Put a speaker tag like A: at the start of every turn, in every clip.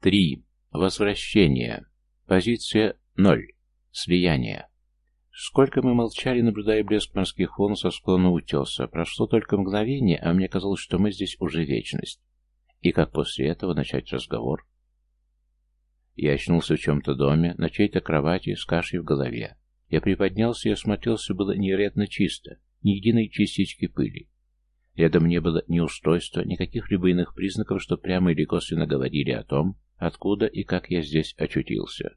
A: Три. Возвращение. Позиция ноль. Слияние. Сколько мы молчали, наблюдая блеск морских волн со склона утеса. Прошло только мгновение, а мне казалось, что мы здесь уже вечность. И как после этого начать разговор? Я очнулся в чем-то доме, на чьей-то кровати, с кашей в голове. Я приподнялся и осмотрелся, было невероятно чисто, ни единой частички пыли. Рядом не было ни устройства, ни каких-либо иных признаков, что прямо или косвенно говорили о том, откуда и как я здесь очутился.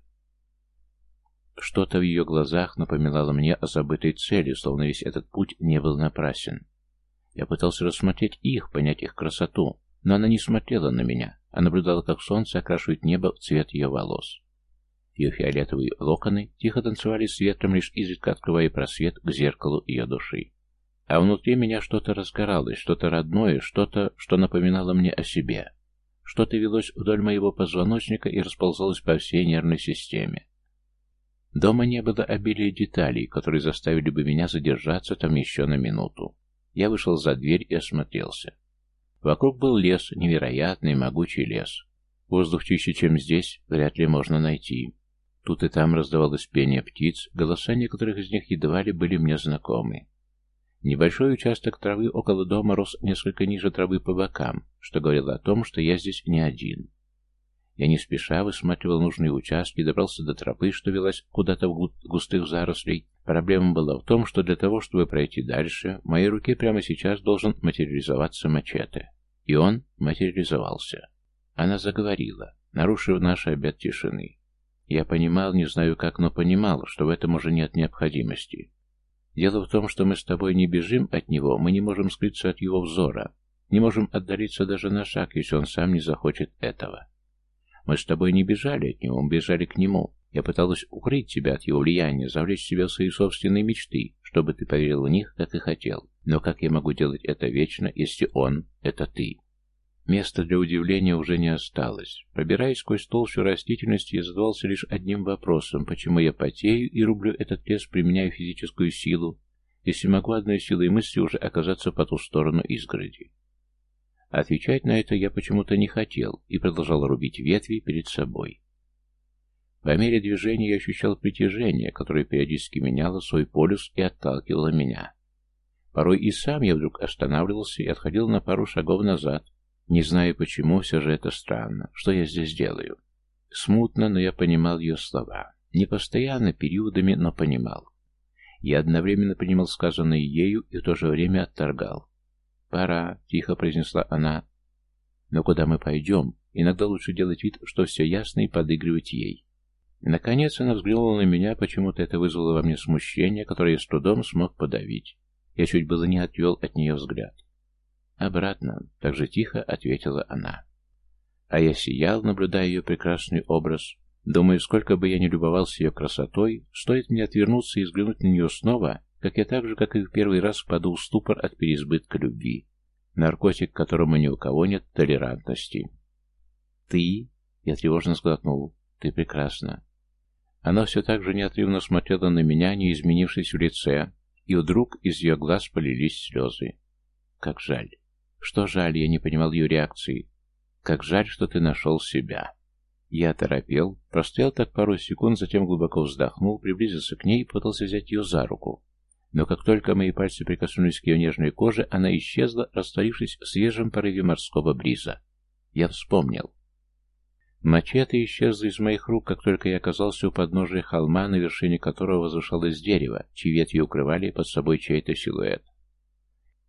A: Что-то в ее глазах напоминало мне о забытой цели, словно весь этот путь не был напрасен. Я пытался рассмотреть их, понять их красоту, но она не смотрела на меня, а наблюдала, как солнце окрашивает небо в цвет ее волос. Ее фиолетовые локоны тихо танцевали с ветром, лишь изредка открывая просвет к зеркалу ее души. А внутри меня что-то разгоралось, что-то родное, что-то, что напоминало мне о себе. Что-то велось вдоль моего позвоночника и расползалось по всей нервной системе. Дома не было обилия деталей, которые заставили бы меня задержаться там еще на минуту. Я вышел за дверь и осмотрелся. Вокруг был лес, невероятный, могучий лес. Воздух чище, чем здесь, вряд ли можно найти. Тут и там раздавалось пение птиц, голоса некоторых из них едва ли были мне знакомы. Небольшой участок травы около дома рос несколько ниже травы по бокам, что говорило о том, что я здесь не один. Я не спеша высматривал нужные участки, добрался до тропы, что велась куда-то в густых зарослей. Проблема была в том, что для того, чтобы пройти дальше, в моей руке прямо сейчас должен материализоваться мачете. И он материализовался. Она заговорила, нарушив наш обет тишины. Я понимал, не знаю как, но понимал, что в этом уже нет необходимости. Дело в том, что мы с тобой не бежим от него, мы не можем скрыться от его взора, не можем отдалиться даже на шаг, если он сам не захочет этого. Мы с тобой не бежали от него, мы бежали к нему. Я пыталась укрыть тебя от его влияния, завлечь себя в свои собственные мечты, чтобы ты поверил в них, как и хотел. Но как я могу делать это вечно, если он — это ты? Места для удивления уже не осталось. Пробираясь сквозь толщу растительности, я задавался лишь одним вопросом, почему я потею и рублю этот лес, применяя физическую силу, если могу одной силой мысли уже оказаться по ту сторону изгороди. Отвечать на это я почему-то не хотел и продолжал рубить ветви перед собой. По мере движения я ощущал притяжение, которое периодически меняло свой полюс и отталкивало меня. Порой и сам я вдруг останавливался и отходил на пару шагов назад, не зная почему, все же это странно, что я здесь делаю. Смутно, но я понимал ее слова. Не постоянно, периодами, но понимал. Я одновременно понимал сказанное ею и в то же время отторгал. «Пора», — тихо произнесла она. «Но куда мы пойдем? Иногда лучше делать вид, что все ясно, и подыгрывать ей». Наконец она взглянула на меня, почему-то это вызвало во мне смущение, которое я с трудом смог подавить. Я чуть было не отвел от нее взгляд. «Обратно», — так же тихо ответила она. А я сиял, наблюдая ее прекрасный образ. Думаю, сколько бы я ни любовался ее красотой, стоит мне отвернуться и взглянуть на нее снова, как я так же, как и в первый раз, впаду в ступор от переизбытка любви. Наркотик, к которому ни у кого нет толерантности. «Ты?» — я тревожно сглотнул. «Ты прекрасна». Она все так же неотрывно смотрела на меня, не изменившись в лице, и вдруг из ее глаз полились слезы. Как жаль. Что жаль, я не понимал ее реакции. Как жаль, что ты нашел себя. Я торопел, простоял так пару секунд, затем глубоко вздохнул, приблизился к ней и пытался взять ее за руку. Но как только мои пальцы прикоснулись к ее нежной коже, она исчезла, растворившись в свежем порыве морского бриза. Я вспомнил. Мачете исчезла из моих рук, как только я оказался у подножия холма, на вершине которого возвышалось дерево, чьи ветви укрывали под собой чей-то силуэт.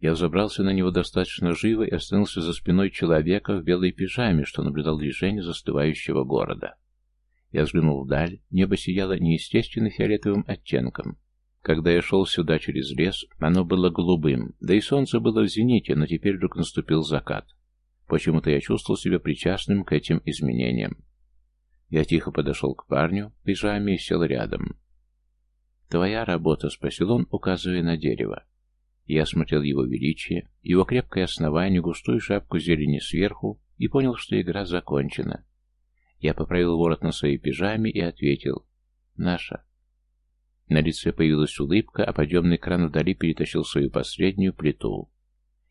A: Я взобрался на него достаточно живо и остановился за спиной человека в белой пижаме, что наблюдал движение застывающего города. Я взглянул вдаль, небо сияло неестественно фиолетовым оттенком, когда я шел сюда через лес, оно было голубым, да и солнце было в зените, но теперь вдруг наступил закат. Почему-то я чувствовал себя причастным к этим изменениям. Я тихо подошел к парню, в пижаме и сел рядом. «Твоя работа», — спросил он, указывая на дерево. Я осмотрел его величие, его крепкое основание, густую шапку зелени сверху и понял, что игра закончена. Я поправил ворот на своей пижаме и ответил «Наша». На лице появилась улыбка, а подъемный кран вдали перетащил свою последнюю плиту.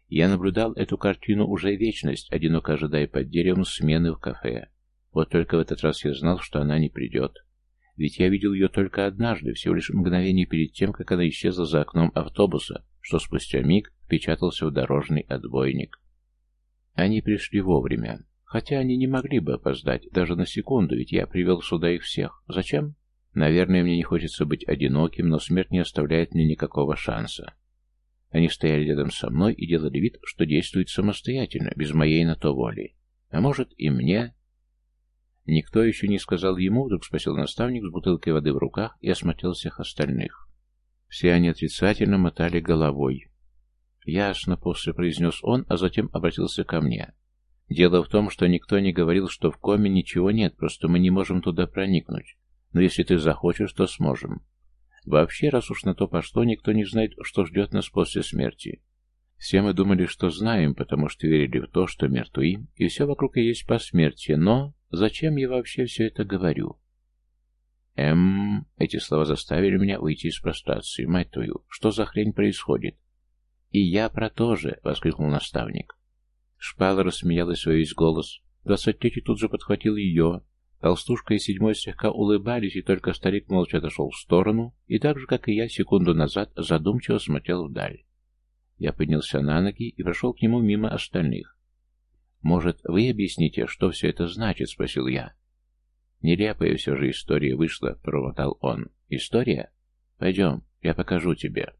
A: Я наблюдал эту картину уже вечность, одиноко ожидая под деревом смены в кафе. Вот только в этот раз я знал, что она не придет. Ведь я видел ее только однажды, всего лишь мгновение перед тем, как она исчезла за окном автобуса, что спустя миг впечатался в дорожный отбойник. Они пришли вовремя. Хотя они не могли бы опоздать, даже на секунду, ведь я привел сюда их всех. Зачем? Наверное, мне не хочется быть одиноким, но смерть не оставляет мне никакого шанса. Они стояли рядом со мной и делали вид, что действуют самостоятельно, без моей на то воли. А может, и мне? Никто еще не сказал ему, вдруг спросил наставник с бутылкой воды в руках и осмотрел всех остальных. Все они отрицательно мотали головой. «Ясно», — после произнес он, а затем обратился ко мне. «Дело в том, что никто не говорил, что в коме ничего нет, просто мы не можем туда проникнуть. Но если ты захочешь, то сможем. Вообще, раз уж на то пошло, никто не знает, что ждет нас после смерти. Все мы думали, что знаем, потому что верили в то, что мертвы, и все вокруг и есть посмертие, но зачем я вообще все это говорю?» «Эм...» Эти слова заставили меня уйти из прострации. «Мать твою, что за хрень происходит?» «И я про то же!» — воскликнул наставник. Шпала рассмеялась во весь голос. Двадцать третий тут же подхватил ее. Толстушка и седьмой слегка улыбались, и только старик молча отошел в сторону, и так же, как и я, секунду назад задумчиво смотрел вдаль. Я поднялся на ноги и прошел к нему мимо остальных. «Может, вы объясните, что все это значит?» — спросил я. «Нелепая все же история вышла», — промотал он. «История? Пойдем, я покажу тебе».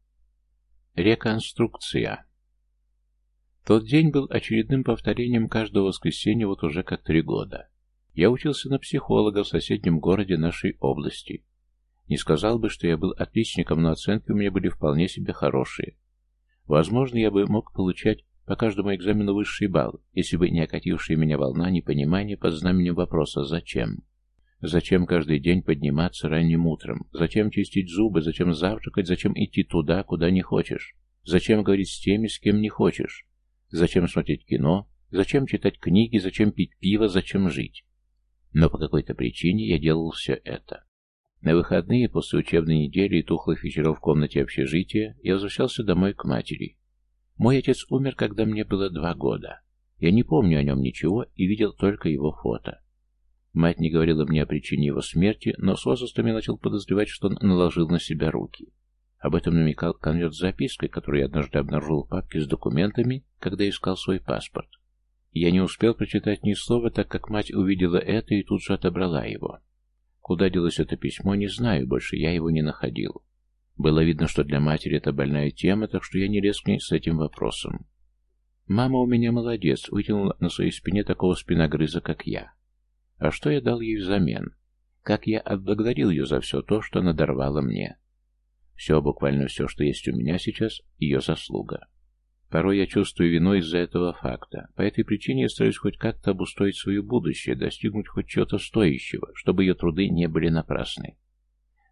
A: Реконструкция. Тот день был очередным повторением каждого воскресенья вот уже как три года. Я учился на психолога в соседнем городе нашей области. Не сказал бы, что я был отличником, но оценки у меня были вполне себе хорошие. Возможно, я бы мог получать по каждому экзамену высший балл, если бы не окатившая меня волна непонимания под знаменем вопроса «Зачем?». Зачем каждый день подниматься ранним утром? Зачем чистить зубы? Зачем завтракать? Зачем идти туда, куда не хочешь? Зачем говорить с теми, с кем не хочешь? Зачем смотреть кино? Зачем читать книги? Зачем пить пиво? Зачем жить? Но по какой-то причине я делал все это. На выходные, после учебной недели и тухлых вечеров в комнате общежития, я возвращался домой к матери. Мой отец умер, когда мне было два года. Я не помню о нем ничего и видел только его фото. Мать не говорила мне о причине его смерти, но с возрастом я начал подозревать, что он наложил на себя руки. Об этом намекал конверт с запиской, которую я однажды обнаружил в папке с документами, когда искал свой паспорт. Я не успел прочитать ни слова, так как мать увидела это и тут же отобрала его. Куда делось это письмо, не знаю, больше я его не находил. Было видно, что для матери это больная тема, так что я не ней с этим вопросом. Мама у меня молодец, вытянула на своей спине такого спиногрыза, как я. А что я дал ей взамен? Как я отблагодарил ее за все то, что она даровала мне? Все, буквально все, что есть у меня сейчас, ее заслуга. Порой я чувствую вину из-за этого факта. По этой причине я стараюсь хоть как-то обустроить свое будущее, достигнуть хоть чего-то стоящего, чтобы ее труды не были напрасны.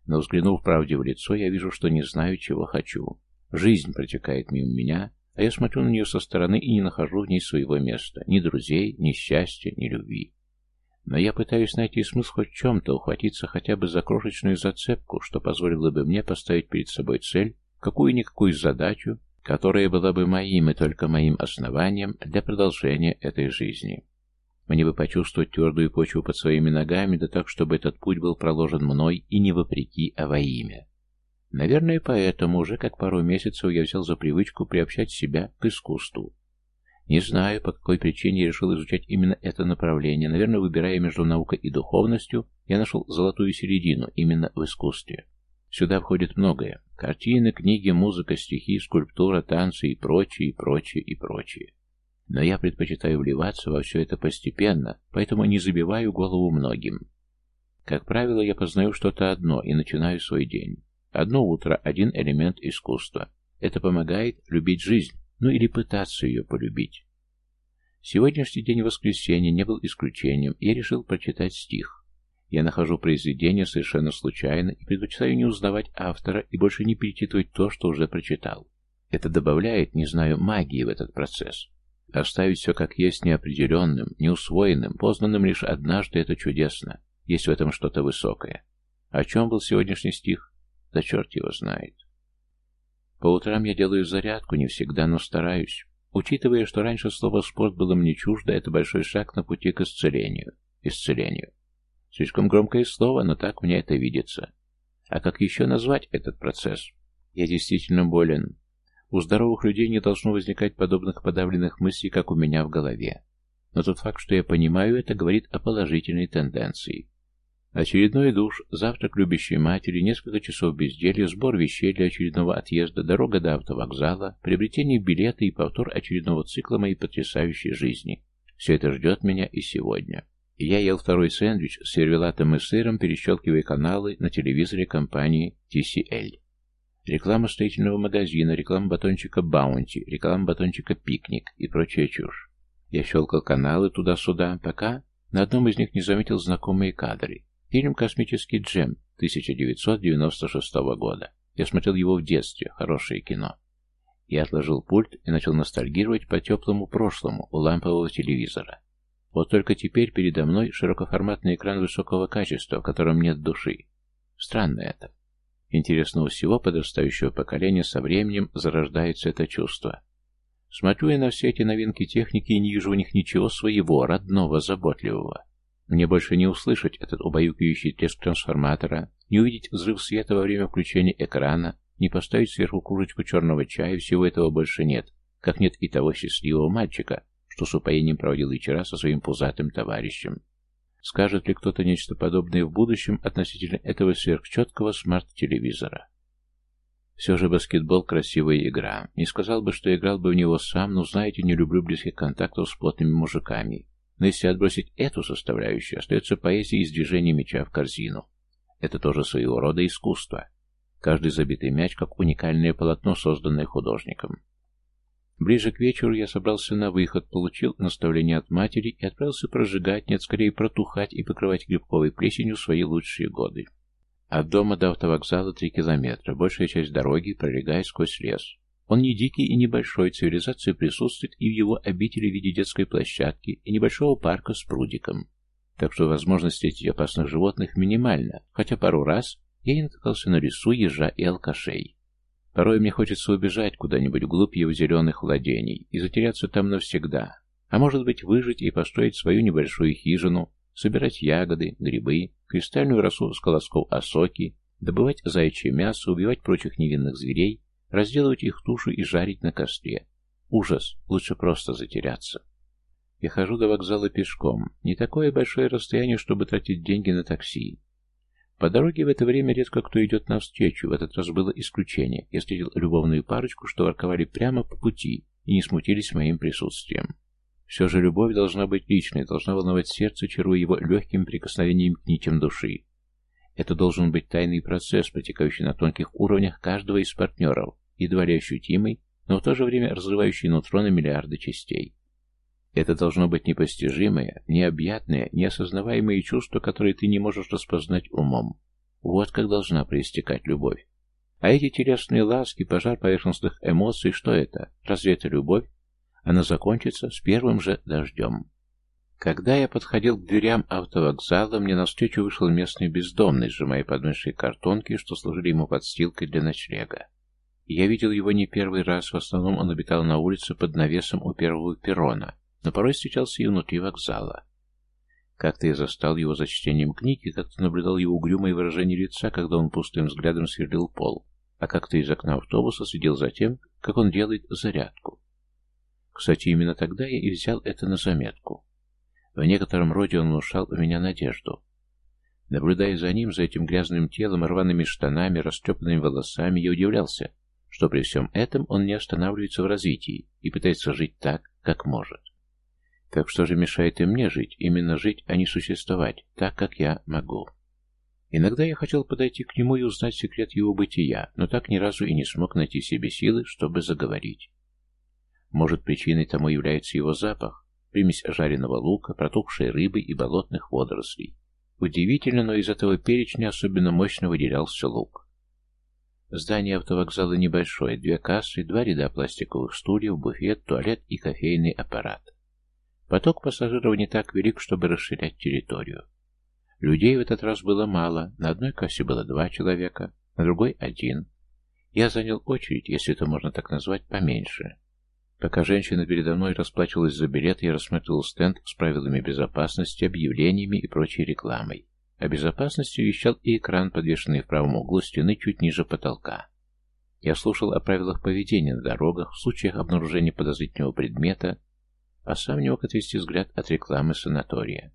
A: Но взглянув правде в лицо, я вижу, что не знаю, чего хочу. Жизнь протекает мимо меня, а я смотрю на нее со стороны и не нахожу в ней своего места. Ни друзей, ни счастья, ни любви. Но я пытаюсь найти смысл хоть в чем-то, ухватиться хотя бы за крошечную зацепку, что позволило бы мне поставить перед собой цель, какую-никакую задачу, которая была бы моим и только моим основанием для продолжения этой жизни. Мне бы почувствовать твердую почву под своими ногами, да так, чтобы этот путь был проложен мной и не вопреки, а во имя. Наверное, поэтому уже как пару месяцев я взял за привычку приобщать себя к искусству. Не знаю, по какой причине я решил изучать именно это направление. Наверное, выбирая между наукой и духовностью, я нашел золотую середину именно в искусстве. Сюда входит многое. Картины, книги, музыка, стихи, скульптура, танцы и прочее, и прочее, и прочее. Но я предпочитаю вливаться во все это постепенно, поэтому не забиваю голову многим. Как правило, я познаю что-то одно и начинаю свой день. Одно утро, один элемент искусства. Это помогает любить жизнь, ну или пытаться ее полюбить. Сегодняшний день воскресенья не был исключением, и я решил прочитать стих. Я нахожу произведение совершенно случайно и предпочитаю не узнавать автора и больше не перечитывать то, что уже прочитал. Это добавляет, не знаю, магии в этот процесс. Оставить все как есть неопределенным, неусвоенным, познанным лишь однажды, это чудесно. Есть в этом что-то высокое. О чем был сегодняшний стих? Да черт его знает. По утрам я делаю зарядку, не всегда, но стараюсь. Учитывая, что раньше слово «спорт» было мне чуждо, это большой шаг на пути к исцелению. исцелению. Слишком громкое слово, но так мне это видится. А как еще назвать этот процесс? Я действительно болен. У здоровых людей не должно возникать подобных подавленных мыслей, как у меня в голове. Но тот факт, что я понимаю это, говорит о положительной тенденции. Очередной душ, завтрак любящей матери, несколько часов безделья, сбор вещей для очередного отъезда, дорога до автовокзала, приобретение билета и повтор очередного цикла моей потрясающей жизни. Все это ждет меня и сегодня. Я ел второй сэндвич с сервелатом и сыром, перещелкивая каналы на телевизоре компании TCL. Реклама строительного магазина, реклама батончика Баунти, реклама батончика Пикник и прочая чушь. Я щелкал каналы туда-сюда, пока на одном из них не заметил знакомые кадры. Фильм «Космический джем» 1996 года. Я смотрел его в детстве, хорошее кино. Я отложил пульт и начал ностальгировать по теплому прошлому у лампового телевизора. Вот только теперь передо мной широкоформатный экран высокого качества, в котором нет души. Странно это. Интересно, у всего подрастающего поколения со временем зарождается это чувство. Смотрю я на все эти новинки техники и не вижу в них ничего своего, родного, заботливого. Мне больше не услышать этот убаюкивающий треск трансформатора, не увидеть взрыв света во время включения экрана, не поставить сверху кружечку черного чая, всего этого больше нет, как нет и того счастливого мальчика, что с упоением проводил вечера со своим пузатым товарищем. Скажет ли кто-то нечто подобное в будущем относительно этого сверхчеткого смарт-телевизора? Все же баскетбол – красивая игра. Не сказал бы, что играл бы в него сам, но, знаете, не люблю близких контактов с плотными мужиками. Но если отбросить эту составляющую, остается поэзия из движения мяча в корзину. Это тоже своего рода искусство. Каждый забитый мяч как уникальное полотно, созданное художником. Ближе к вечеру я собрался на выход, получил наставление от матери и отправился прожигать, нет, скорее протухать и покрывать грибковой плесенью свои лучшие годы. От дома до автовокзала три километра, большая часть дороги пролегает сквозь лес. Он не дикий и небольшой, цивилизация присутствует и в его обители в виде детской площадки и небольшого парка с прудиком. Так что возможность встретить опасных животных минимальна, хотя пару раз я и натыкался на лесу, ежа и алкашей. Порой мне хочется убежать куда-нибудь вглубь его зеленых владений и затеряться там навсегда, а может быть выжить и построить свою небольшую хижину, собирать ягоды, грибы, кристальную росу с колосков осоки, добывать заячье мясо, убивать прочих невинных зверей разделывать их тушу и жарить на костре. Ужас, лучше просто затеряться. Я хожу до вокзала пешком. Не такое большое расстояние, чтобы тратить деньги на такси. По дороге в это время редко кто идет навстречу. В этот раз было исключение. Я встретил любовную парочку, что ворковали прямо по пути и не смутились моим присутствием. Все же любовь должна быть личной, должна волновать сердце, чаруя его легким прикосновением к нитям души. Это должен быть тайный процесс, протекающий на тонких уровнях каждого из партнеров, едва ли ощутимый, но в то же время разрывающий нутро на миллиарды частей. Это должно быть непостижимое, необъятное, неосознаваемое чувство, которое ты не можешь распознать умом. Вот как должна проистекать любовь. А эти телесные ласки, пожар поверхностных эмоций, что это? Разве это любовь? Она закончится с первым же дождем. Когда я подходил к дверям автовокзала, мне навстречу вышел местный бездомный, сжимая подмышей картонки, что служили ему подстилкой для ночлега. Я видел его не первый раз, в основном он обитал на улице под навесом у первого перрона, но порой встречался и внутри вокзала. Как-то я застал его за чтением книги, как-то наблюдал его угрюмое выражение лица, когда он пустым взглядом сверлил пол, а как-то из окна автобуса следил за тем, как он делает зарядку. Кстати, именно тогда я и взял это на заметку. В некотором роде он внушал у меня надежду. Наблюдая за ним, за этим грязным телом, рваными штанами, растрепанными волосами, я удивлялся, что при всем этом он не останавливается в развитии и пытается жить так, как может. Так что же мешает и мне жить, именно жить, а не существовать, так, как я могу? Иногда я хотел подойти к нему и узнать секрет его бытия, но так ни разу и не смог найти себе силы, чтобы заговорить. Может, причиной тому является его запах, примесь жареного лука, протухшей рыбы и болотных водорослей. Удивительно, но из этого перечня особенно мощно выделялся лук. Здание автовокзала небольшое, две кассы, два ряда пластиковых стульев, буфет, туалет и кофейный аппарат. Поток пассажиров не так велик, чтобы расширять территорию. Людей в этот раз было мало, на одной кассе было два человека, на другой один. Я занял очередь, если это можно так назвать, поменьше. Пока женщина передо мной расплачивалась за билет, я рассматривал стенд с правилами безопасности, объявлениями и прочей рекламой. О безопасности вещал и экран, подвешенный в правом углу стены чуть ниже потолка. Я слушал о правилах поведения на дорогах, в случаях обнаружения подозрительного предмета, а сам не мог отвести взгляд от рекламы санатория.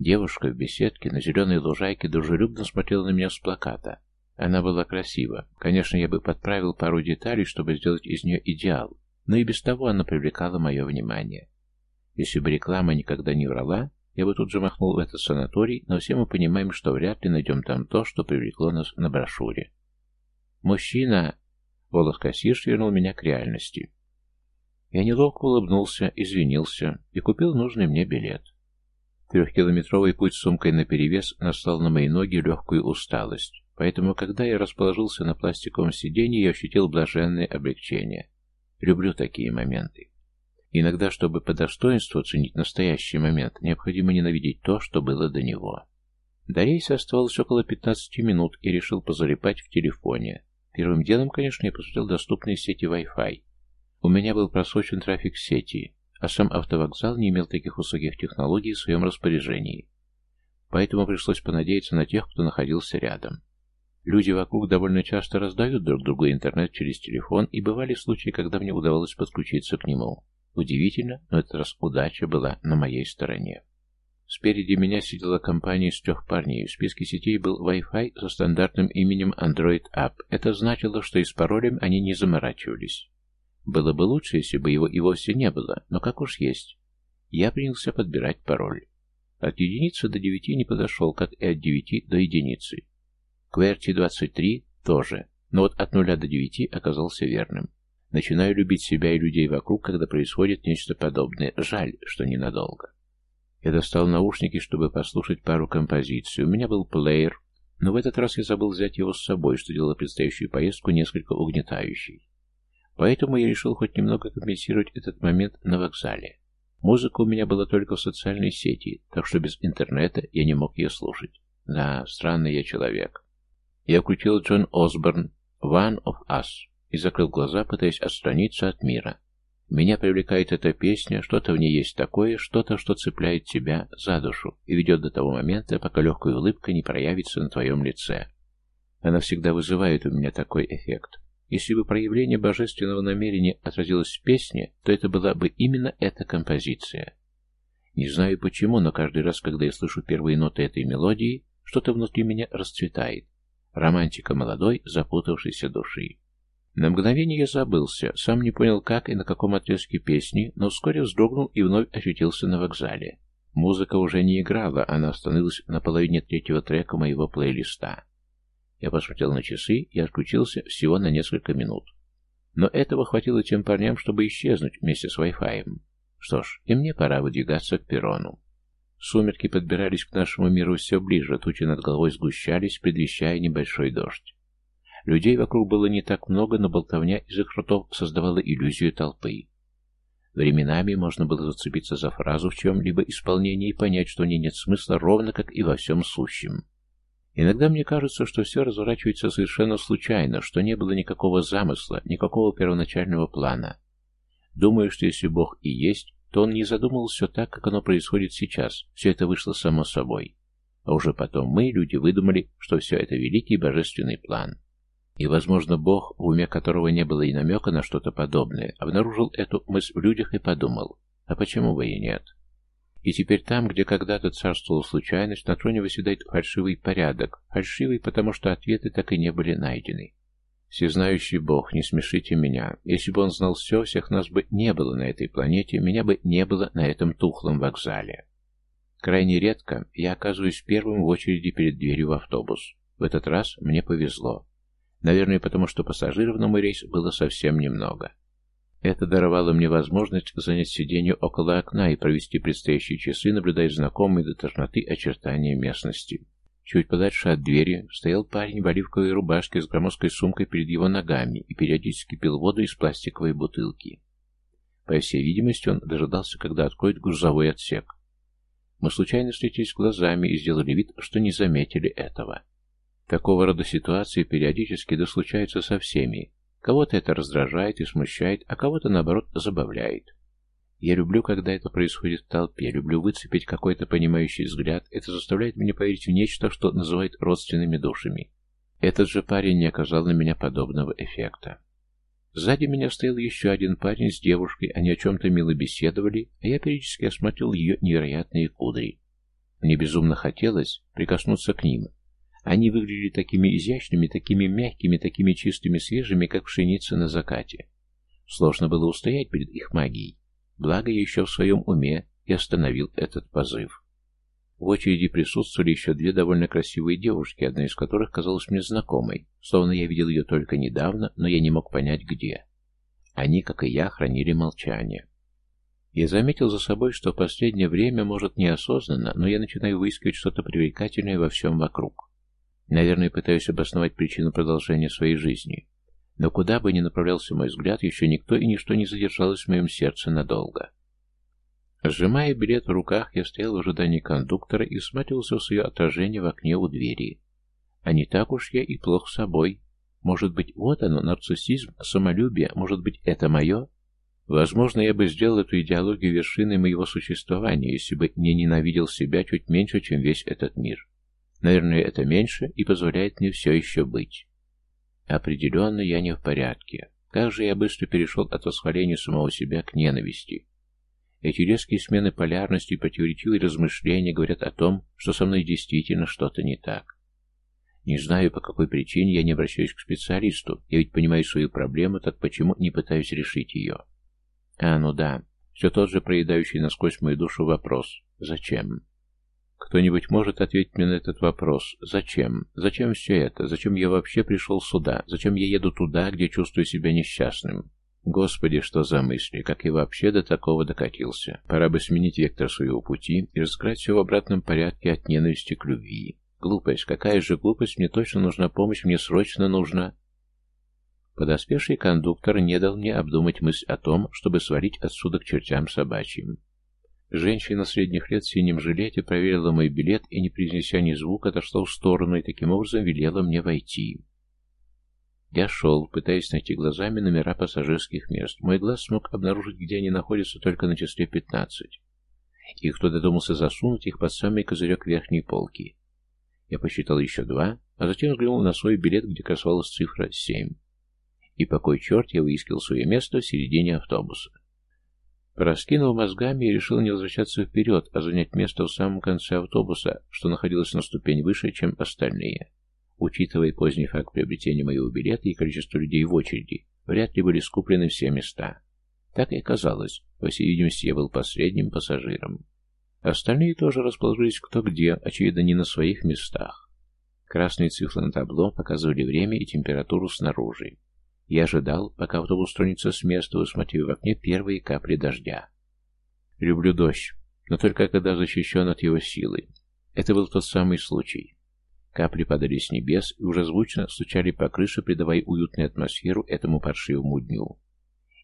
A: Девушка в беседке на зеленой лужайке дружелюбно смотрела на меня с плаката. Она была красива. Конечно, я бы подправил пару деталей, чтобы сделать из нее идеал, но и без того она привлекала мое внимание. Если бы реклама никогда не врала, я бы тут же махнул в этот санаторий, но все мы понимаем, что вряд ли найдем там то, что привлекло нас на брошюре. «Мужчина!» Голос кассирши вернул меня к реальности. Я неловко улыбнулся, извинился и купил нужный мне билет. Трехкилометровый путь с сумкой наперевес наслал на мои ноги легкую усталость, поэтому, когда я расположился на пластиковом сиденье, я ощутил блаженное облегчение. Люблю такие моменты. Иногда, чтобы по достоинству оценить настоящий момент, необходимо ненавидеть то, что было до него. До рейса оставалось около 15 минут и решил позалипать в телефоне. Первым делом, конечно, я посмотрел доступные сети Wi-Fi. У меня был просрочен трафик сети, а сам автовокзал не имел таких высоких технологий в своем распоряжении. Поэтому пришлось понадеяться на тех, кто находился рядом. Люди вокруг довольно часто раздают друг другу интернет через телефон, и бывали случаи, когда мне удавалось подключиться к нему. Удивительно, но этот раз удача была на моей стороне. Спереди меня сидела компания из трех парней. В списке сетей был Wi-Fi со стандартным именем Android App. Это значило, что и с паролем они не заморачивались. Было бы лучше, если бы его и вовсе не было, но как уж есть. Я принялся подбирать пароль. От единицы до девяти не подошел, как и от девяти до единицы. QWERTY-23 тоже, но вот от нуля до девяти оказался верным. Начинаю любить себя и людей вокруг, когда происходит нечто подобное. Жаль, что ненадолго. Я достал наушники, чтобы послушать пару композиций. У меня был плеер, но в этот раз я забыл взять его с собой, что делало предстоящую поездку несколько угнетающей. Поэтому я решил хоть немного компенсировать этот момент на вокзале. Музыка у меня была только в социальной сети, так что без интернета я не мог ее слушать. Да, странный я человек. Я включил Джон Осборн «One of Us» и закрыл глаза, пытаясь отстраниться от мира. Меня привлекает эта песня, что-то в ней есть такое, что-то, что цепляет тебя за душу и ведет до того момента, пока легкая улыбка не проявится на твоем лице. Она всегда вызывает у меня такой эффект. Если бы проявление божественного намерения отразилось в песне, то это была бы именно эта композиция. Не знаю почему, но каждый раз, когда я слышу первые ноты этой мелодии, что-то внутри меня расцветает. Романтика молодой, запутавшейся души. На мгновение я забылся, сам не понял, как и на каком отрезке песни, но вскоре вздрогнул и вновь ощутился на вокзале. Музыка уже не играла, она остановилась на половине третьего трека моего плейлиста. Я посмотрел на часы и отключился всего на несколько минут. Но этого хватило тем парням, чтобы исчезнуть вместе с Wi-Fi. Что ж, и мне пора выдвигаться к перрону. Сумерки подбирались к нашему миру все ближе, тучи над головой сгущались, предвещая небольшой дождь. Людей вокруг было не так много, но болтовня из их ртов создавала иллюзию толпы. Временами можно было зацепиться за фразу в чем-либо исполнении и понять, что в ней нет смысла, ровно как и во всем сущем. Иногда мне кажется, что все разворачивается совершенно случайно, что не было никакого замысла, никакого первоначального плана. Думаю, что если Бог и есть, то он не задумывал все так, как оно происходит сейчас, все это вышло само собой. А уже потом мы, люди, выдумали, что все это великий божественный план. И, возможно, Бог, в уме которого не было и намека на что-то подобное, обнаружил эту мысль в людях и подумал, а почему бы и нет? И теперь там, где когда-то царствовала случайность, на троне выседает фальшивый порядок. Фальшивый, потому что ответы так и не были найдены. Всезнающий Бог, не смешите меня. Если бы он знал все, всех нас бы не было на этой планете, меня бы не было на этом тухлом вокзале. Крайне редко я оказываюсь первым в очереди перед дверью в автобус. В этот раз мне повезло. Наверное, потому что пассажиров на мой рейс было совсем немного. Это даровало мне возможность занять сиденье около окна и провести предстоящие часы, наблюдая знакомые до тошноты очертания местности. Чуть подальше от двери стоял парень в оливковой рубашке с громоздкой сумкой перед его ногами и периодически пил воду из пластиковой бутылки. По всей видимости, он дожидался, когда откроет грузовой отсек. Мы случайно встретились глазами и сделали вид, что не заметили этого. Такого рода ситуации периодически дослучаются со всеми, Кого-то это раздражает и смущает, а кого-то, наоборот, забавляет. Я люблю, когда это происходит в толпе, люблю выцепить какой-то понимающий взгляд. Это заставляет меня поверить в нечто, что называют родственными душами. Этот же парень не оказал на меня подобного эффекта. Сзади меня стоял еще один парень с девушкой, они о чем-то мило беседовали, а я периодически осмотрел ее невероятные кудри. Мне безумно хотелось прикоснуться к ним. Они выглядели такими изящными, такими мягкими, такими чистыми свежими, как пшеница на закате. Сложно было устоять перед их магией. Благо я еще в своем уме и остановил этот позыв. В очереди присутствовали еще две довольно красивые девушки, одна из которых казалась мне знакомой, словно я видел ее только недавно, но я не мог понять, где. Они, как и я, хранили молчание. Я заметил за собой, что в последнее время, может, неосознанно, но я начинаю выискивать что-то привлекательное во всем вокруг. Наверное, пытаюсь обосновать причину продолжения своей жизни. Но куда бы ни направлялся мой взгляд, еще никто и ничто не задержалось в моем сердце надолго. Сжимая билет в руках, я стоял в ожидании кондуктора и всматривался в свое отражение в окне у двери. А не так уж я и плох собой. Может быть, вот оно, нарциссизм, самолюбие, может быть, это мое? Возможно, я бы сделал эту идеологию вершиной моего существования, если бы не ненавидел себя чуть меньше, чем весь этот мир. Наверное, это меньше и позволяет мне все еще быть. Определенно, я не в порядке. Как же я быстро перешел от восхваления самого себя к ненависти. Эти резкие смены полярности и противоречивые размышления говорят о том, что со мной действительно что-то не так. Не знаю, по какой причине я не обращаюсь к специалисту. Я ведь понимаю свою проблему, так почему не пытаюсь решить ее? А, ну да. Все тот же проедающий насквозь мою душу вопрос. Зачем? Кто-нибудь может ответить мне на этот вопрос? Зачем? Зачем все это? Зачем я вообще пришел сюда? Зачем я еду туда, где чувствую себя несчастным? Господи, что за мысли, как я вообще до такого докатился. Пора бы сменить вектор своего пути и разыграть все в обратном порядке от ненависти к любви. Глупость, какая же глупость, мне точно нужна помощь, мне срочно нужна... Подоспевший кондуктор не дал мне обдумать мысль о том, чтобы свалить отсюда к чертям собачьим. Женщина средних лет в синем жилете проверила мой билет и, не произнеся ни звука, отошла в сторону и таким образом велела мне войти. Я шел, пытаясь найти глазами номера пассажирских мест. Мой глаз смог обнаружить, где они находятся только на числе 15. И кто додумался засунуть их под самый козырек верхней полки. Я посчитал еще два, а затем взглянул на свой билет, где красовалась цифра 7. И по кой черт я выискал свое место в середине автобуса. Пораскинул мозгами и решил не возвращаться вперед, а занять место в самом конце автобуса, что находилось на ступень выше, чем остальные. Учитывая поздний факт приобретения моего билета и количество людей в очереди, вряд ли были скуплены все места. Так и оказалось, по всей видимости, я был последним пассажиром. Остальные тоже расположились кто где, очевидно, не на своих местах. Красные цифры на табло показывали время и температуру снаружи. Я ожидал, пока автобус тронется с места, усмотрев в окне первые капли дождя. Люблю дождь, но только когда защищен от его силы. Это был тот самый случай. Капли падали с небес и уже звучно стучали по крыше, придавая уютную атмосферу этому паршивому дню.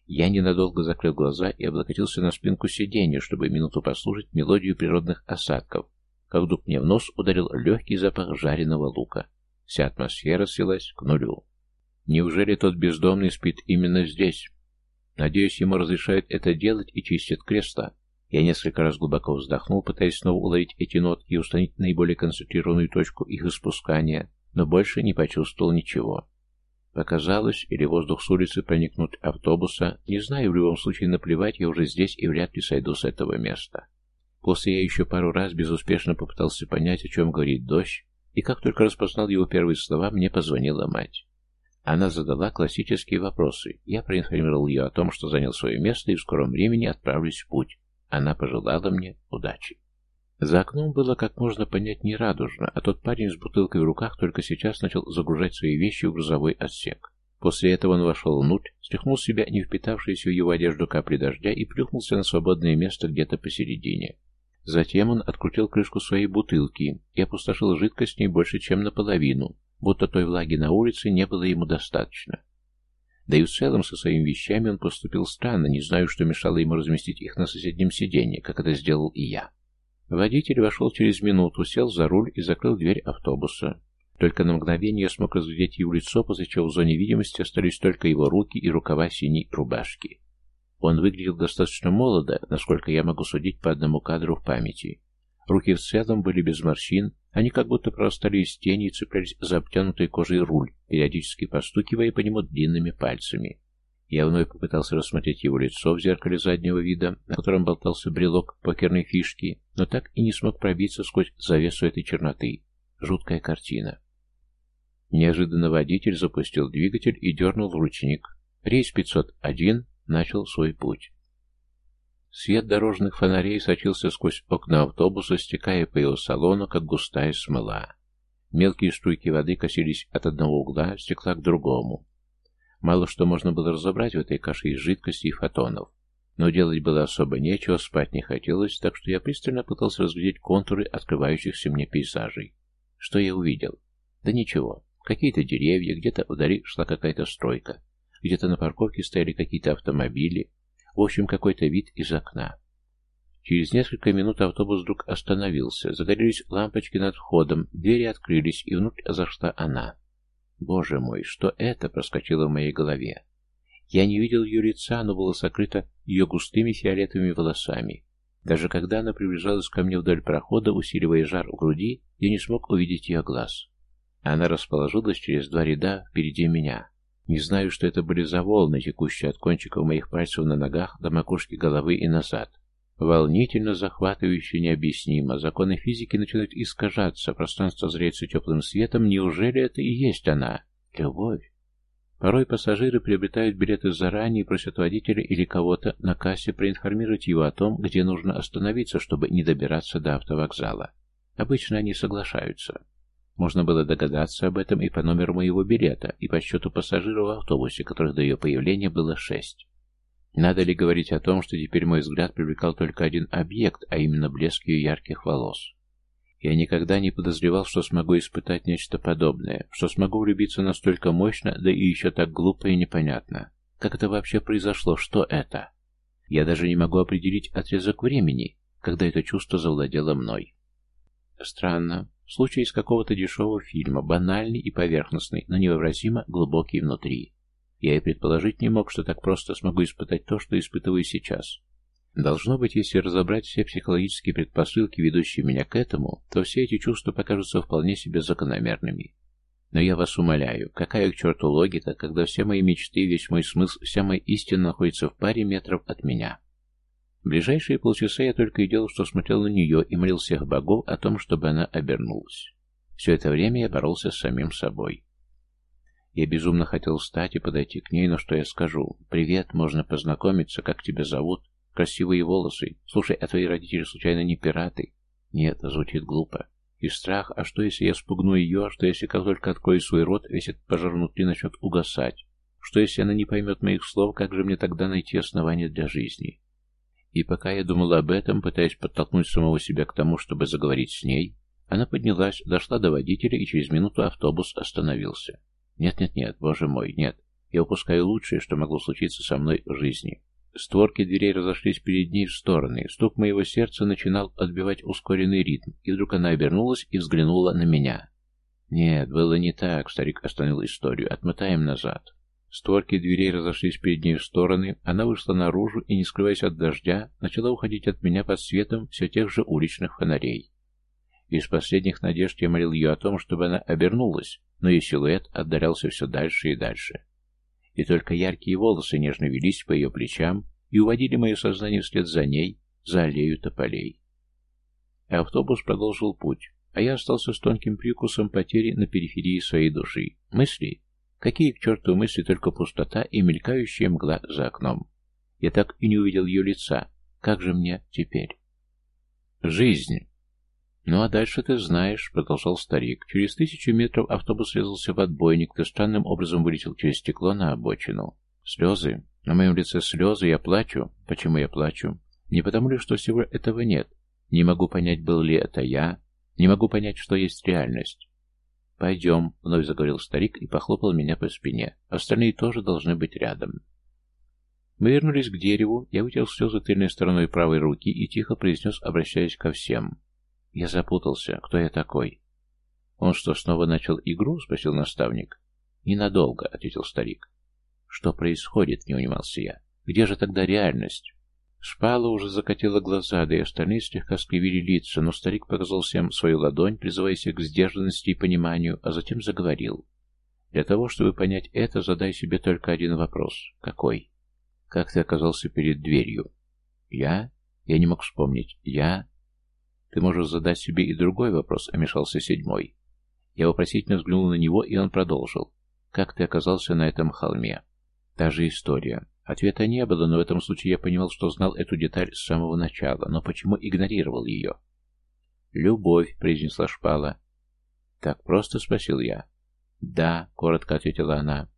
A: Я ненадолго закрыл глаза и облокотился на спинку сиденья, чтобы минуту послушать мелодию природных осадков, как вдруг мне в нос ударил легкий запах жареного лука. Вся атмосфера свелась к нулю. Неужели тот бездомный спит именно здесь? Надеюсь, ему разрешают это делать и чистят кресло. Я несколько раз глубоко вздохнул, пытаясь снова уловить эти нотки и установить наиболее концентрированную точку их испускания, но больше не почувствовал ничего. Показалось, или воздух с улицы проникнут автобуса, не знаю, в любом случае наплевать, я уже здесь и вряд ли сойду с этого места. После я еще пару раз безуспешно попытался понять, о чем говорит дождь, и как только распознал его первые слова, мне позвонила мать. Она задала классические вопросы. Я проинформировал ее о том, что занял свое место и в скором времени отправлюсь в путь. Она пожелала мне удачи. За окном было, как можно понять, нерадужно, а тот парень с бутылкой в руках только сейчас начал загружать свои вещи в грузовой отсек. После этого он вошел внутрь, стряхнул себя не впитавшиеся в его одежду капли дождя и плюхнулся на свободное место где-то посередине. Затем он открутил крышку своей бутылки и опустошил жидкость не больше, чем наполовину, будто той влаги на улице не было ему достаточно. Да и в целом со своими вещами он поступил странно, не знаю, что мешало ему разместить их на соседнем сиденье, как это сделал и я. Водитель вошел через минуту, сел за руль и закрыл дверь автобуса. Только на мгновение я смог разглядеть его лицо, после чего в зоне видимости остались только его руки и рукава синей рубашки. Он выглядел достаточно молодо, насколько я могу судить по одному кадру в памяти. Руки в целом были без морщин, они как будто прорастали из тени и цеплялись за обтянутой кожей руль, периодически постукивая по нему длинными пальцами. Я вновь попытался рассмотреть его лицо в зеркале заднего вида, на котором болтался брелок покерной фишки, но так и не смог пробиться сквозь завесу этой черноты. Жуткая картина. Неожиданно водитель запустил двигатель и дернул ручник. Рейс 501 начал свой путь. Свет дорожных фонарей сочился сквозь окна автобуса, стекая по его салону, как густая смола. Мелкие струйки воды косились от одного угла стекла к другому. Мало что можно было разобрать в этой каше из жидкости и фотонов. Но делать было особо нечего, спать не хотелось, так что я пристально пытался разглядеть контуры открывающихся мне пейзажей. Что я увидел? Да ничего. Какие-то деревья, где-то вдали шла какая-то стройка. Где-то на парковке стояли какие-то автомобили. В общем, какой-то вид из окна. Через несколько минут автобус вдруг остановился. Загорелись лампочки над входом, двери открылись, и внутрь зашла она. Боже мой, что это проскочило в моей голове? Я не видел ее лица, но было сокрыто ее густыми фиолетовыми волосами. Даже когда она приближалась ко мне вдоль прохода, усиливая жар в груди, я не смог увидеть ее глаз. Она расположилась через два ряда впереди меня. Не знаю, что это были за волны, текущие от кончиков моих пальцев на ногах до макушки головы и назад. Волнительно, захватывающе, необъяснимо. Законы физики начинают искажаться, пространство зреется теплым светом. Неужели это и есть она? Любовь? Порой пассажиры приобретают билеты заранее и просят водителя или кого-то на кассе проинформировать его о том, где нужно остановиться, чтобы не добираться до автовокзала. Обычно они соглашаются. Можно было догадаться об этом и по номеру моего билета, и по счету пассажиров в автобусе, которых до ее появления было шесть. Надо ли говорить о том, что теперь мой взгляд привлекал только один объект, а именно блеск ее ярких волос? Я никогда не подозревал, что смогу испытать нечто подобное, что смогу влюбиться настолько мощно, да и еще так глупо и непонятно. Как это вообще произошло? Что это? Я даже не могу определить отрезок времени, когда это чувство завладело мной. Странно. Случай из какого-то дешевого фильма, банальный и поверхностный, но невообразимо глубокий внутри. Я и предположить не мог, что так просто смогу испытать то, что испытываю сейчас. Должно быть, если разобрать все психологические предпосылки, ведущие меня к этому, то все эти чувства покажутся вполне себе закономерными. Но я вас умоляю, какая к черту логика, когда все мои мечты, весь мой смысл, вся моя истина находится в паре метров от меня? Ближайшие полчаса я только и делал, что смотрел на нее и молил всех богов о том, чтобы она обернулась. Все это время я боролся с самим собой. Я безумно хотел встать и подойти к ней, но что я скажу? «Привет, можно познакомиться, как тебя зовут? Красивые волосы. Слушай, а твои родители случайно не пираты?» Нет, звучит глупо. И страх, а что если я спугну ее, что если как только открою свой рот, весь этот пожар внутри начнет угасать? Что если она не поймет моих слов, как же мне тогда найти основания для жизни? И пока я думал об этом, пытаясь подтолкнуть самого себя к тому, чтобы заговорить с ней, она поднялась, дошла до водителя, и через минуту автобус остановился. Нет-нет-нет, боже мой, нет. Я упускаю лучшее, что могло случиться со мной в жизни. Створки дверей разошлись перед ней в стороны. Стук моего сердца начинал отбивать ускоренный ритм, и вдруг она обернулась и взглянула на меня. Нет, было не так, старик остановил историю. Отмотаем назад. Створки дверей разошлись перед ней в стороны, она вышла наружу и, не скрываясь от дождя, начала уходить от меня под светом все тех же уличных фонарей. Из последних надежд я молил ее о том, чтобы она обернулась, но ее силуэт отдалялся все дальше и дальше. И только яркие волосы нежно велись по ее плечам и уводили мое сознание вслед за ней, за аллею тополей. Автобус продолжил путь, а я остался с тонким прикусом потери на периферии своей души. Мысли Какие к черту мысли, только пустота и мелькающая мгла за окном. Я так и не увидел ее лица. Как же мне теперь? Жизнь. «Ну а дальше ты знаешь», — продолжал старик. Через тысячу метров автобус резался в отбойник, ты странным образом вылетел через стекло на обочину. Слезы. На моем лице слезы, я плачу. Почему я плачу? Не потому ли, что всего этого нет. Не могу понять, был ли это я. Не могу понять, что есть реальность. «Пойдем», — вновь заговорил старик и похлопал меня по спине. «Остальные тоже должны быть рядом». Мы вернулись к дереву, я вытел слезы тыльной стороной правой руки и тихо произнес, обращаясь ко всем. «Я запутался. Кто я такой?» «Он что, снова начал игру?» — спросил наставник. «Ненадолго», — ответил старик. «Что происходит?» — не унимался я. «Где же тогда реальность?» Шпала уже закатила глаза, да и остальные слегка скривили лица, но старик показал всем свою ладонь, призывая к сдержанности и пониманию, а затем заговорил. «Для того, чтобы понять это, задай себе только один вопрос. Какой? Как ты оказался перед дверью?» «Я? Я не мог вспомнить. Я?» «Ты можешь задать себе и другой вопрос», — омешался седьмой. Я вопросительно взглянул на него, и он продолжил. «Как ты оказался на этом холме?» Та же история. Ответа не было, но в этом случае я понимал, что знал эту деталь с самого начала, но почему игнорировал ее? «Любовь», — произнесла шпала. «Так просто?» — спросил я. «Да», — коротко ответила она.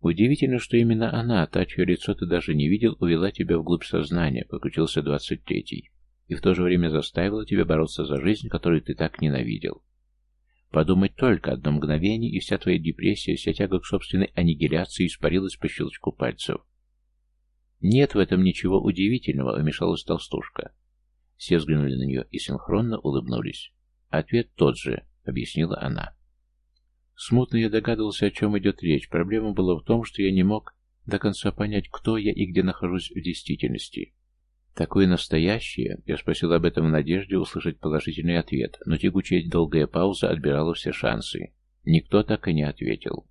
A: «Удивительно, что именно она, та, чье лицо ты даже не видел, увела тебя вглубь сознания», — подключился двадцать третий, «и в то же время заставила тебя бороться за жизнь, которую ты так ненавидел. Подумать только одно мгновение, и вся твоя депрессия, вся тяга к собственной аннигиляции испарилась по щелчку пальцев. «Нет в этом ничего удивительного», — вмешалась толстушка. Все взглянули на нее и синхронно улыбнулись. «Ответ тот же», — объяснила она. Смутно я догадывался, о чем идет речь. Проблема была в том, что я не мог до конца понять, кто я и где нахожусь в действительности. «Такое настоящее?» Я спросил об этом в надежде услышать положительный ответ, но тягучая долгая пауза отбирала все шансы. Никто так и не ответил.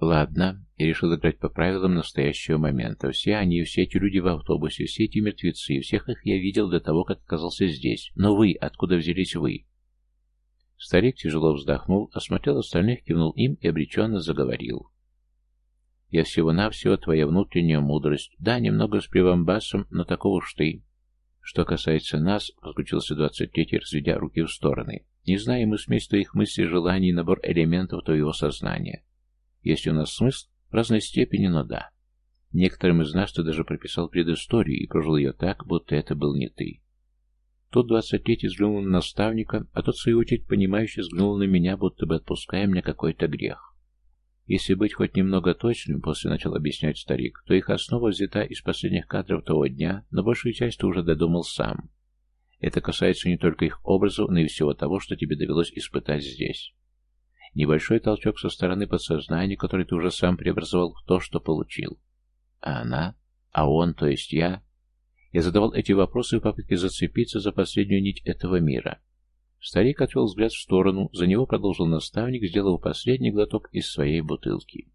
A: Ладно, я решил играть по правилам настоящего момента. Все они все эти люди в автобусе, все эти мертвецы, всех их я видел до того, как оказался здесь. Но вы, откуда взялись вы? Старик тяжело вздохнул, осмотрел остальных, кивнул им и обреченно заговорил. Я всего-навсего твоя внутренняя мудрость. Да, немного с прибамбасом, но такого уж ты. Что касается нас, возгучился двадцать третий, разведя руки в стороны. Не знаем мы смесь твоих мыслей, желаний, набор элементов твоего сознания. Есть у нас смысл в разной степени, но да. Некоторым из нас ты даже прописал предысторию и прожил ее так, будто это был не ты. Тут двадцать третий взглянул на наставника, а тот, в свою очередь, понимающе взглянул на меня, будто бы отпуская мне какой-то грех. Если быть хоть немного точным, после начал объяснять старик, то их основа взята из последних кадров того дня, но большую часть ты уже додумал сам. Это касается не только их образов, но и всего того, что тебе довелось испытать здесь. Небольшой толчок со стороны подсознания, который ты уже сам преобразовал в то, что получил. А она? А он, то есть я? Я задавал эти вопросы в попытке зацепиться за последнюю нить этого мира. Старик отвел взгляд в сторону, за него продолжил наставник, сделав последний глоток из своей бутылки.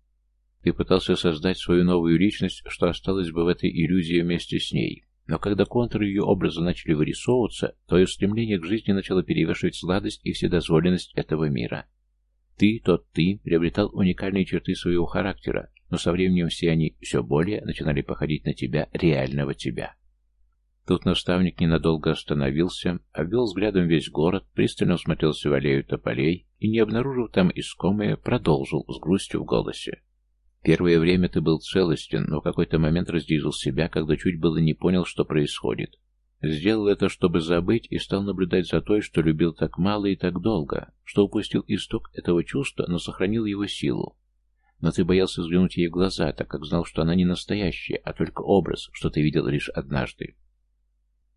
A: Ты пытался создать свою новую личность, что осталось бы в этой иллюзии вместе с ней. Но когда контуры ее образа начали вырисовываться, твое стремление к жизни начало перевешивать сладость и вседозволенность этого мира. Ты, тот ты, приобретал уникальные черты своего характера, но со временем все они все более начинали походить на тебя, реального тебя. Тут наставник ненадолго остановился, обвел взглядом весь город, пристально смотрелся в аллею тополей и, не обнаружив там искомое, продолжил с грустью в голосе. Первое время ты был целостен, но в какой-то момент разделил себя, когда чуть было не понял, что происходит. Сделал это, чтобы забыть, и стал наблюдать за той, что любил так мало и так долго, что упустил исток этого чувства, но сохранил его силу. Но ты боялся взглянуть ей в глаза, так как знал, что она не настоящая, а только образ, что ты видел лишь однажды.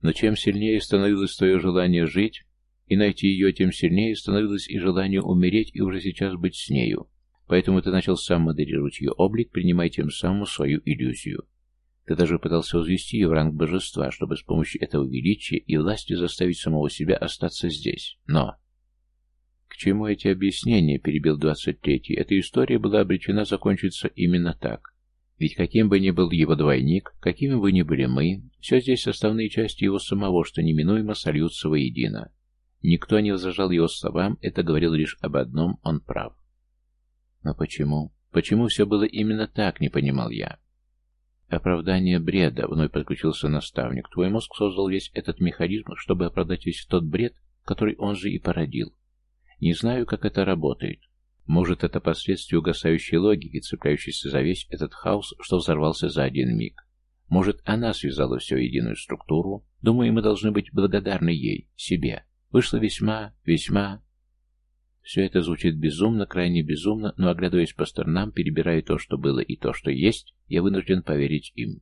A: Но чем сильнее становилось твое желание жить и найти ее, тем сильнее становилось и желание умереть и уже сейчас быть с нею. Поэтому ты начал сам моделировать ее облик, принимая тем самым свою иллюзию. Ты даже пытался возвести ее в ранг божества, чтобы с помощью этого величия и власти заставить самого себя остаться здесь. Но... К чему эти объяснения, перебил 23-й. Эта история была обречена закончиться именно так. Ведь каким бы ни был его двойник, какими бы ни были мы, все здесь составные части его самого, что неминуемо сольются воедино. Никто не возражал его словам, это говорил лишь об одном, он прав. Но почему? Почему все было именно так, не понимал я. Оправдание бреда, вновь подключился наставник. Твой мозг создал весь этот механизм, чтобы оправдать весь тот бред, который он же и породил. Не знаю, как это работает. Может, это последствия угасающей логики, цепляющейся за весь этот хаос, что взорвался за один миг. Может, она связала все в единую структуру. Думаю, мы должны быть благодарны ей, себе. Вышло весьма, весьма все это звучит безумно, крайне безумно, но, оглядываясь по сторонам, перебирая то, что было и то, что есть, я вынужден поверить им.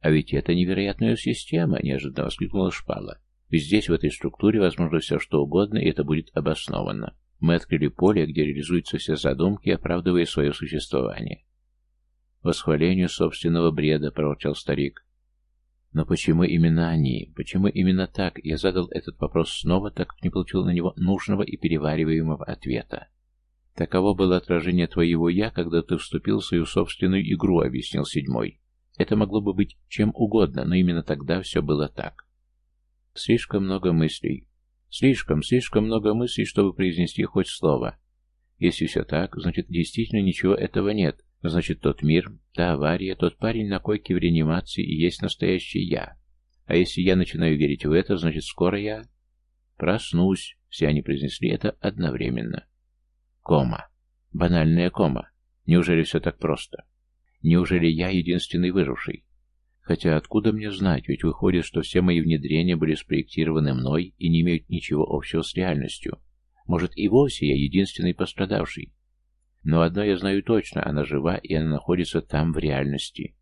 A: «А ведь это невероятная система!» — неожиданно воскликнула Шпала. «Ведь здесь, в этой структуре, возможно все что угодно, и это будет обоснованно. Мы открыли поле, где реализуются все задумки, оправдывая свое существование. «Восхвалению собственного бреда», — проворчал старик. Но почему именно они? Почему именно так? Я задал этот вопрос снова, так как не получил на него нужного и перевариваемого ответа. Таково было отражение твоего «я», когда ты вступил в свою собственную игру, объяснил седьмой. Это могло бы быть чем угодно, но именно тогда все было так. Слишком много мыслей. Слишком, слишком много мыслей, чтобы произнести хоть слово. Если все так, значит, действительно ничего этого нет. Значит, тот мир, та авария, тот парень на койке в реанимации и есть настоящий я. А если я начинаю верить в это, значит, скоро я... Проснусь. Все они произнесли это одновременно. Кома. Банальная кома. Неужели все так просто? Неужели я единственный выживший? Хотя откуда мне знать, ведь выходит, что все мои внедрения были спроектированы мной и не имеют ничего общего с реальностью. Может, и вовсе я единственный пострадавший. Но одно я знаю точно, она жива, и она находится там, в реальности.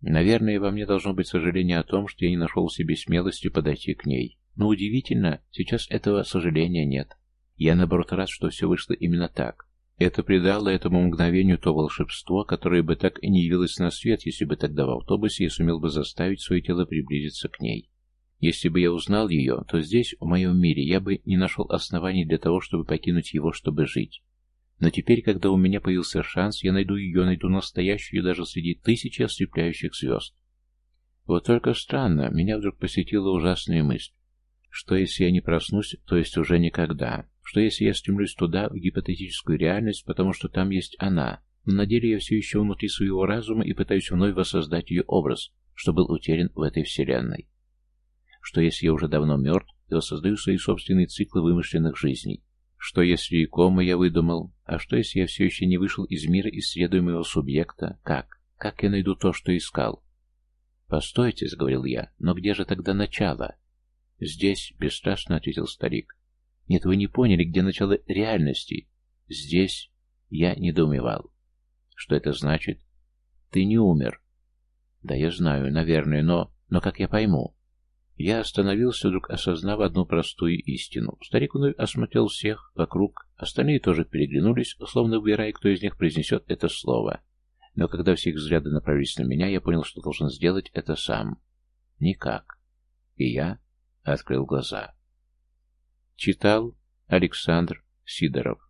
A: Наверное, во мне должно быть сожаление о том, что я не нашел в себе смелости подойти к ней. Но удивительно, сейчас этого сожаления нет. Я, наоборот, рад, что все вышло именно так. Это придало этому мгновению то волшебство, которое бы так и не явилось на свет, если бы тогда в автобусе я сумел бы заставить свое тело приблизиться к ней. Если бы я узнал ее, то здесь, в моем мире, я бы не нашел оснований для того, чтобы покинуть его, чтобы жить. Но теперь, когда у меня появился шанс, я найду ее, найду настоящую даже среди тысячи ослепляющих звезд. Вот только странно, меня вдруг посетила ужасная мысль. Что если я не проснусь, то есть уже никогда? Что если я стремлюсь туда, в гипотетическую реальность, потому что там есть она, но на деле я все еще внутри своего разума и пытаюсь вновь воссоздать ее образ, что был утерян в этой вселенной? Что если я уже давно мертв и воссоздаю свои собственные циклы вымышленных жизней? Что если и кома я выдумал? А что если я все еще не вышел из мира исследуемого субъекта? Как? Как я найду то, что искал? «Постойте», — заговорил я, — «но где же тогда начало?» «Здесь», — бесстрастно ответил старик. Нет, вы не поняли, где начало реальности. Здесь я недоумевал. Что это значит? Ты не умер. Да, я знаю, наверное, но... Но как я пойму? Я остановился, вдруг осознав одну простую истину. Старик вновь осмотрел всех вокруг, остальные тоже переглянулись, словно выбирая, кто из них произнесет это слово. Но когда все их взгляды направились на меня, я понял, что должен сделать это сам. Никак. И я открыл глаза. Читал Александр Сидоров